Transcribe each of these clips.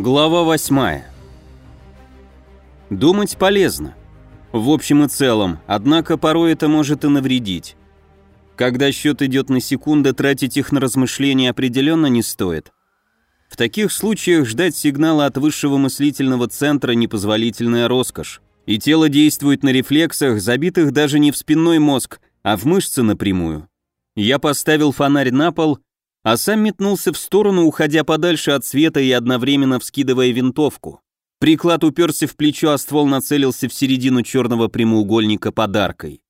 Глава 8. Думать полезно. В общем и целом, однако порой это может и навредить. Когда счет идет на секунды, тратить их на размышления определенно не стоит. В таких случаях ждать сигнала от высшего мыслительного центра непозволительная роскошь. И тело действует на рефлексах, забитых даже не в спинной мозг, а в мышцы напрямую. Я поставил фонарь на пол а сам метнулся в сторону, уходя подальше от света и одновременно вскидывая винтовку. Приклад уперся в плечо, а ствол нацелился в середину черного прямоугольника подаркой.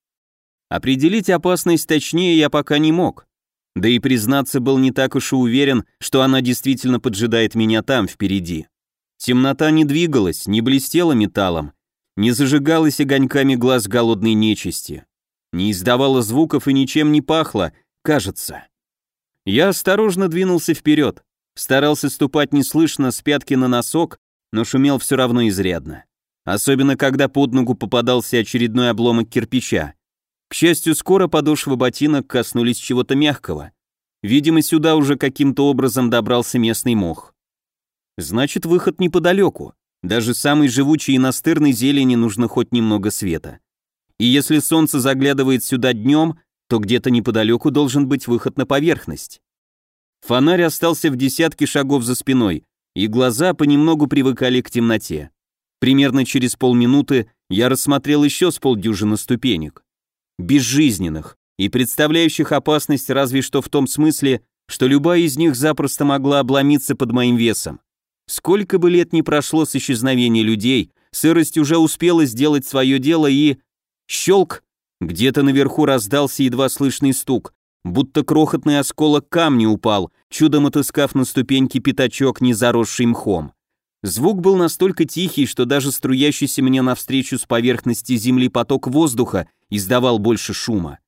Определить опасность точнее я пока не мог. Да и признаться был не так уж и уверен, что она действительно поджидает меня там, впереди. Темнота не двигалась, не блестела металлом, не зажигалась огоньками глаз голодной нечисти, не издавала звуков и ничем не пахла, кажется. Я осторожно двинулся вперед, старался ступать неслышно с пятки на носок, но шумел все равно изрядно. Особенно, когда под ногу попадался очередной обломок кирпича. К счастью, скоро подошвы ботинок коснулись чего-то мягкого. Видимо, сюда уже каким-то образом добрался местный мох. Значит, выход неподалеку. Даже самой живучей и настырной зелени нужно хоть немного света. И если солнце заглядывает сюда днем, то где-то неподалеку должен быть выход на поверхность. Фонарь остался в десятке шагов за спиной, и глаза понемногу привыкали к темноте. Примерно через полминуты я рассмотрел еще с полдюжины ступенек. Безжизненных и представляющих опасность разве что в том смысле, что любая из них запросто могла обломиться под моим весом. Сколько бы лет ни прошло с исчезновения людей, сырость уже успела сделать свое дело и... Щелк! Где-то наверху раздался едва слышный стук, будто крохотный осколок камня упал, чудом отыскав на ступеньке пятачок, не заросший мхом. Звук был настолько тихий, что даже струящийся мне навстречу с поверхности земли поток воздуха издавал больше шума.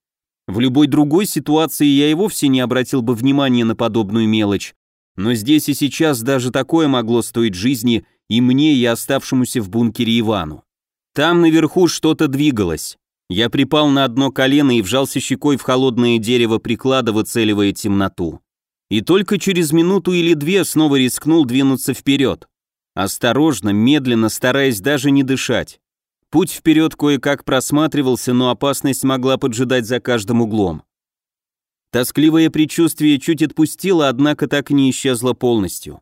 В любой другой ситуации я и вовсе не обратил бы внимания на подобную мелочь, но здесь и сейчас даже такое могло стоить жизни и мне, и оставшемуся в бункере Ивану. Там наверху что-то двигалось. Я припал на одно колено и вжался щекой в холодное дерево приклада, выцеливая темноту. И только через минуту или две снова рискнул двинуться вперед. Осторожно, медленно, стараясь даже не дышать. Путь вперед кое-как просматривался, но опасность могла поджидать за каждым углом. Тоскливое предчувствие чуть отпустило, однако так и не исчезло полностью.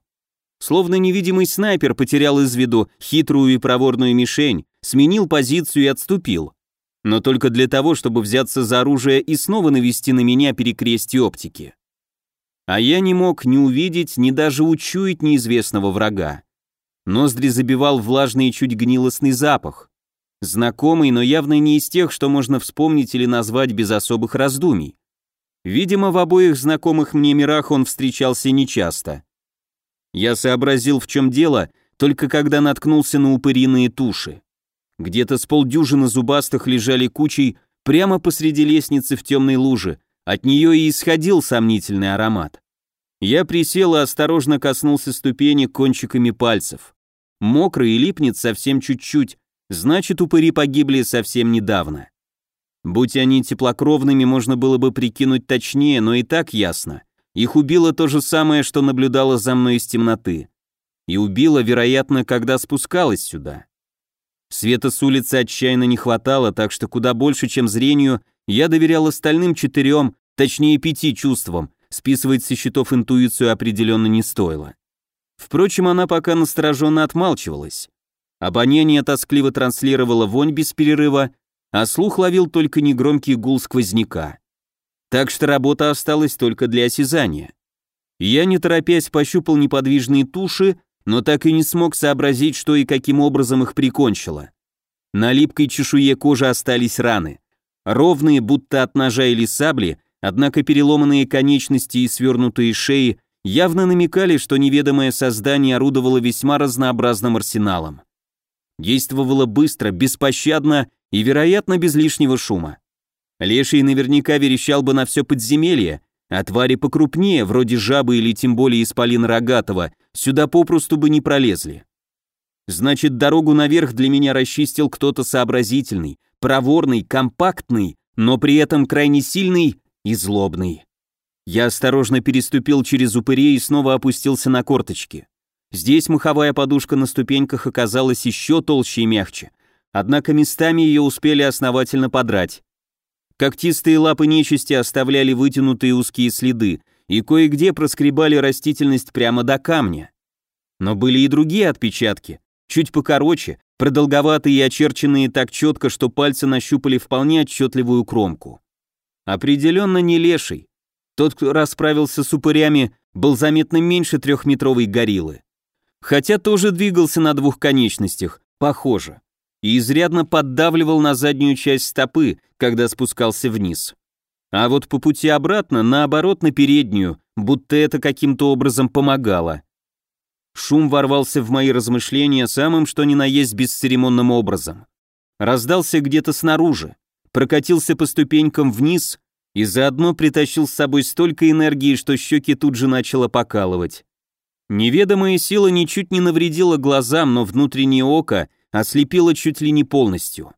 Словно невидимый снайпер потерял из виду хитрую и проворную мишень, сменил позицию и отступил но только для того, чтобы взяться за оружие и снова навести на меня перекрестие оптики. А я не мог ни увидеть, ни даже учуять неизвестного врага. Ноздри забивал влажный и чуть гнилостный запах. Знакомый, но явно не из тех, что можно вспомнить или назвать без особых раздумий. Видимо, в обоих знакомых мне мирах он встречался нечасто. Я сообразил, в чем дело, только когда наткнулся на упыриные туши. Где-то с полдюжины зубастых лежали кучей прямо посреди лестницы в темной луже, от нее и исходил сомнительный аромат. Я присел и осторожно коснулся ступени кончиками пальцев. Мокрый и липнет совсем чуть-чуть, значит, упыри погибли совсем недавно. Будь они теплокровными, можно было бы прикинуть точнее, но и так ясно. Их убило то же самое, что наблюдало за мной из темноты. И убило, вероятно, когда спускалась сюда. Света с улицы отчаянно не хватало, так что куда больше, чем зрению, я доверял остальным четырем, точнее пяти чувствам, списывать со счетов интуицию определенно не стоило. Впрочем, она пока настороженно отмалчивалась. Обоняние тоскливо транслировало вонь без перерыва, а слух ловил только негромкий гул сквозняка. Так что работа осталась только для осязания. Я, не торопясь, пощупал неподвижные туши, но так и не смог сообразить, что и каким образом их прикончило. На липкой чешуе кожи остались раны. Ровные, будто от ножа или сабли, однако переломанные конечности и свернутые шеи явно намекали, что неведомое создание орудовало весьма разнообразным арсеналом. Действовало быстро, беспощадно и, вероятно, без лишнего шума. Леший наверняка верещал бы на все подземелье, а твари покрупнее, вроде жабы или тем более исполина рогатого, сюда попросту бы не пролезли. Значит, дорогу наверх для меня расчистил кто-то сообразительный, проворный, компактный, но при этом крайне сильный и злобный. Я осторожно переступил через упырей и снова опустился на корточки. Здесь маховая подушка на ступеньках оказалась еще толще и мягче, однако местами ее успели основательно подрать. Когтистые лапы нечисти оставляли вытянутые узкие следы и кое-где проскребали растительность прямо до камня. Но были и другие отпечатки, чуть покороче, продолговатые и очерченные так четко, что пальцы нащупали вполне отчетливую кромку. Определенно не леший. Тот, кто расправился с упырями, был заметно меньше трехметровой гориллы. Хотя тоже двигался на двух конечностях, похоже, и изрядно поддавливал на заднюю часть стопы, когда спускался вниз. А вот по пути обратно, наоборот, на переднюю, будто это каким-то образом помогало. Шум ворвался в мои размышления самым что ни на есть бесцеремонным образом. Раздался где-то снаружи, прокатился по ступенькам вниз и заодно притащил с собой столько энергии, что щеки тут же начало покалывать. Неведомая сила ничуть не навредила глазам, но внутреннее око ослепило чуть ли не полностью.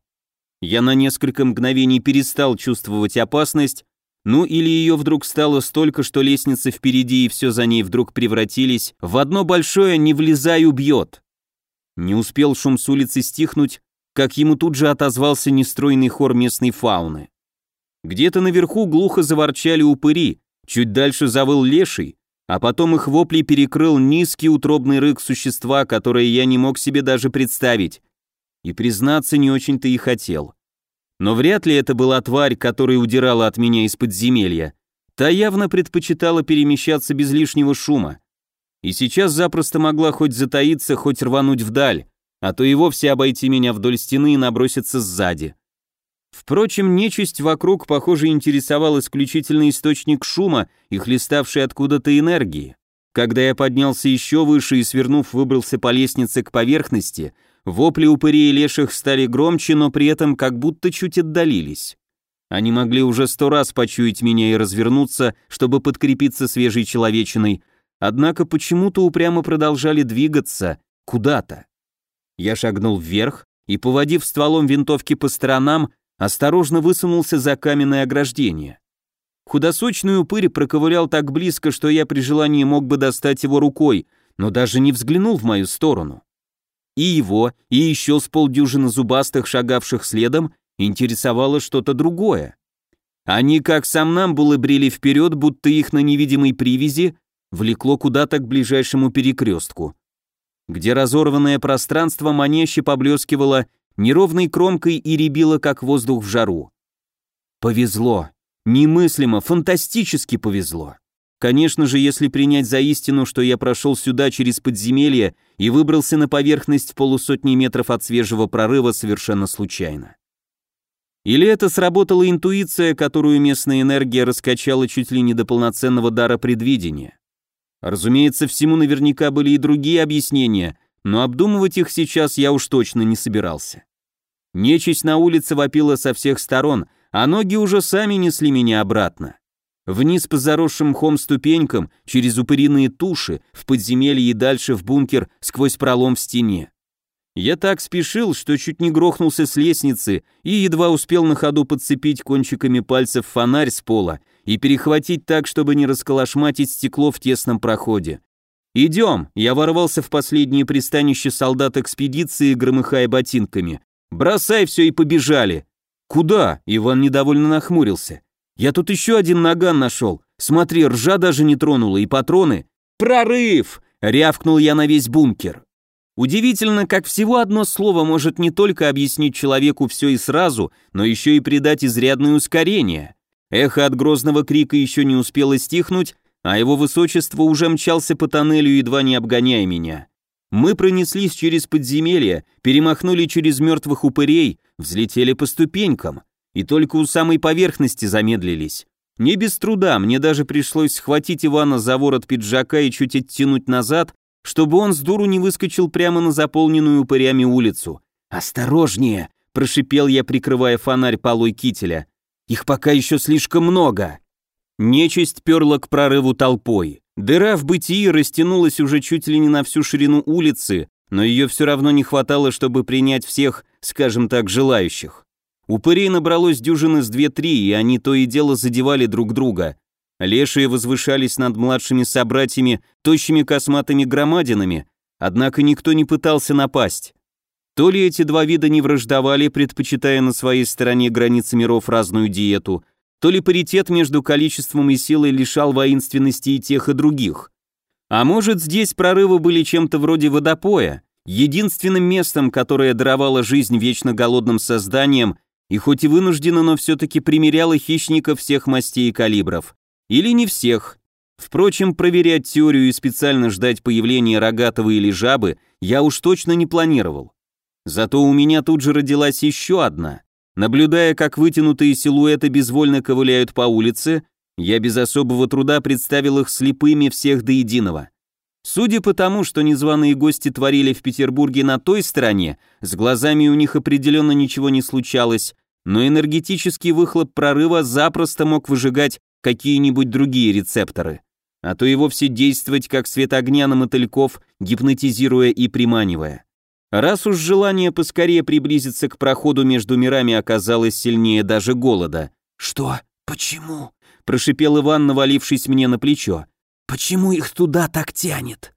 Я на несколько мгновений перестал чувствовать опасность, ну или ее вдруг стало столько, что лестница впереди и все за ней вдруг превратились в одно большое «не влезай, убьет». Не успел шум с улицы стихнуть, как ему тут же отозвался нестройный хор местной фауны. Где-то наверху глухо заворчали упыри, чуть дальше завыл леший, а потом их вопли перекрыл низкий утробный рык существа, которое я не мог себе даже представить. И признаться, не очень-то и хотел. Но вряд ли это была тварь, которая удирала от меня из подземелья. Та явно предпочитала перемещаться без лишнего шума. И сейчас запросто могла хоть затаиться, хоть рвануть вдаль, а то и вовсе обойти меня вдоль стены и наброситься сзади. Впрочем, нечисть вокруг, похоже, интересовал исключительно источник шума и хлеставшей откуда-то энергии. Когда я поднялся еще выше и, свернув, выбрался по лестнице к поверхности, Вопли упырей и леших стали громче, но при этом как будто чуть отдалились. Они могли уже сто раз почуять меня и развернуться, чтобы подкрепиться свежей человечиной, однако почему-то упрямо продолжали двигаться куда-то. Я шагнул вверх и, поводив стволом винтовки по сторонам, осторожно высунулся за каменное ограждение. Худосочный упырь проковылял так близко, что я при желании мог бы достать его рукой, но даже не взглянул в мою сторону. И его, и еще с полдюжины зубастых, шагавших следом, интересовало что-то другое. Они, как сам нам, было брели вперед, будто их на невидимой привязи влекло куда-то к ближайшему перекрестку, где разорванное пространство маняще поблескивало неровной кромкой и рябило, как воздух в жару. Повезло. Немыслимо, фантастически повезло. Конечно же, если принять за истину, что я прошел сюда через подземелье и выбрался на поверхность в полусотни метров от свежего прорыва совершенно случайно. Или это сработала интуиция, которую местная энергия раскачала чуть ли не до полноценного дара предвидения. Разумеется, всему наверняка были и другие объяснения, но обдумывать их сейчас я уж точно не собирался. Нечисть на улице вопила со всех сторон, а ноги уже сами несли меня обратно. Вниз по заросшим мхом ступенькам, через упыриные туши, в подземелье и дальше в бункер сквозь пролом в стене. Я так спешил, что чуть не грохнулся с лестницы и едва успел на ходу подцепить кончиками пальцев фонарь с пола и перехватить так, чтобы не расколошматить стекло в тесном проходе. «Идем!» Я ворвался в последнее пристанище солдат экспедиции, громыхая ботинками. «Бросай все и побежали!» «Куда?» Иван недовольно нахмурился. Я тут еще один наган нашел. Смотри, ржа даже не тронула, и патроны. Прорыв! Рявкнул я на весь бункер. Удивительно, как всего одно слово может не только объяснить человеку все и сразу, но еще и придать изрядное ускорение. Эхо от грозного крика еще не успело стихнуть, а его высочество уже мчался по тоннелю, едва не обгоняя меня. Мы пронеслись через подземелье, перемахнули через мертвых упырей, взлетели по ступенькам и только у самой поверхности замедлились. Не без труда, мне даже пришлось схватить Ивана за ворот пиджака и чуть оттянуть назад, чтобы он с дуру не выскочил прямо на заполненную упырями улицу. «Осторожнее!» – прошипел я, прикрывая фонарь полой кителя. «Их пока еще слишком много!» Нечисть перла к прорыву толпой. Дыра в бытии растянулась уже чуть ли не на всю ширину улицы, но ее все равно не хватало, чтобы принять всех, скажем так, желающих. Упырей набралось дюжины с две-три, и они то и дело задевали друг друга. Лешие возвышались над младшими собратьями, тощими косматыми громадинами, однако никто не пытался напасть. То ли эти два вида не враждовали, предпочитая на своей стороне границы миров разную диету, то ли паритет между количеством и силой лишал воинственности и тех, и других. А может, здесь прорывы были чем-то вроде водопоя, единственным местом, которое даровало жизнь вечно голодным созданиям и хоть и вынужденно, но все-таки примеряло хищников всех мастей и калибров. Или не всех. Впрочем, проверять теорию и специально ждать появления рогатого или жабы я уж точно не планировал. Зато у меня тут же родилась еще одна. Наблюдая, как вытянутые силуэты безвольно ковыляют по улице, я без особого труда представил их слепыми всех до единого. Судя по тому, что незваные гости творили в Петербурге на той стороне, с глазами у них определенно ничего не случалось, но энергетический выхлоп прорыва запросто мог выжигать какие-нибудь другие рецепторы, а то и вовсе действовать как свет огня на мотыльков, гипнотизируя и приманивая. Раз уж желание поскорее приблизиться к проходу между мирами оказалось сильнее даже голода. «Что? Почему?» – прошипел Иван, навалившись мне на плечо. Почему их туда так тянет?